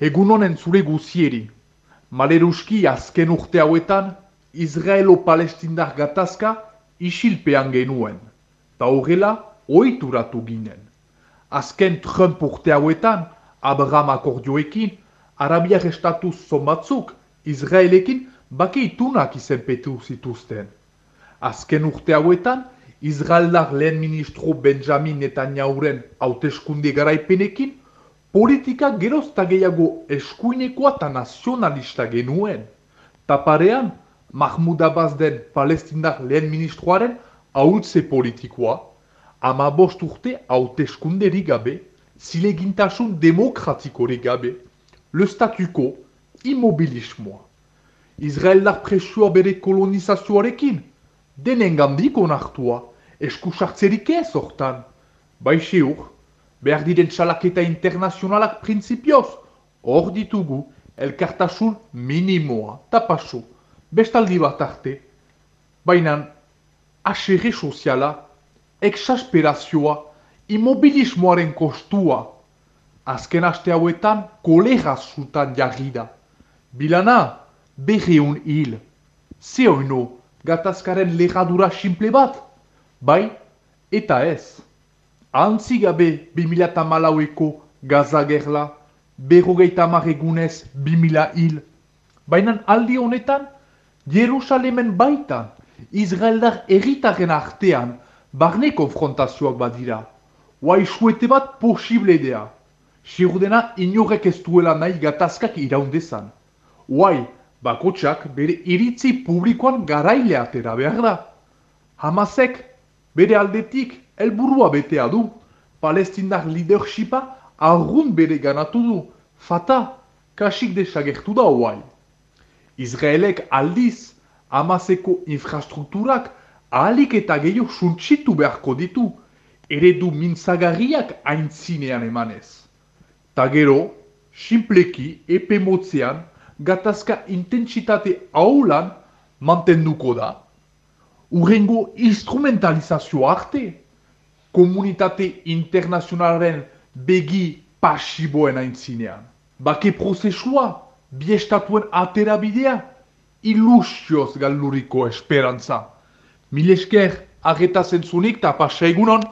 Egun honen zure guzieri. Maleruski azken urte hauetan, Israelo-Palestindar gatazka isilpean genuen. Ta horrela, ohituratu ginen. Azken Trump urte hauetan, Abraham akordioekin, Arabiak estatuz zonbatzuk, Israelekin bake itunak izenpetu zituzten. Azken urte hauetan, Israeldar lehen ministro Benjamin Netanyahuren hauteskunde garaipenekin, politika gerozta gehiago eskuinekoa eta nazionalista genuen. Taparean, Mahmoud Abbas den palestindar lehen ministroaren ahultze politikoa, ama bost urte hauteskunderi gabe, zilegintasun demokratikori gabe, le statuko, immobilismoa. Israeldar presioa bere kolonizazioarekin, denen gandik onartua, eskusartzerik ez hortan. Baixe hor, behar diren txalaketa internazionalak prinsipioz, hor ditugu elkartasun minimoa, tapaso, bestaldi bat arte, baina aserre soziala, exasperazioa, immobilismoaren kostua, azken aste hauetan kolera zutan jarri da. Bilana, berreun hil, zehoino, gatazkaren legadura simple bat, bai, eta ez. Antzi gabe 2008ko gaza gerla, berrogeita marregunez 2000 hil. Baina aldi honetan, Jerusalemen baitan, Israeldar erritaren artean, barne konfrontazioak badira. Huai suete bat posible dea. Sirudena inorek ez duela nahi gatazkak iraundezan. Huai, bakotsak bere iritzi publikoan garaile atera behar da. Hamasek bere aldetik helburua betea du. Palestindar leadershipa argun bere ganatu du. Fata, kasik desagertu da huai. Israelek aldiz Hamaseko infrastrukturak ahalik eta gehiago suntsitu beharko ditu, eredu mintzagarriak aintzinean emanez. Ta gero, simpleki epe motzean, gatazka intentsitate haulan mantenduko da. Urrengo instrumentalizazio arte, komunitate internazionalen begi pasiboen aintzinean. Bake prozesua, biestatuen aterabidea, ilusioz galduriko esperantza. Milesker, ageta zentzunik eta pasa egunon.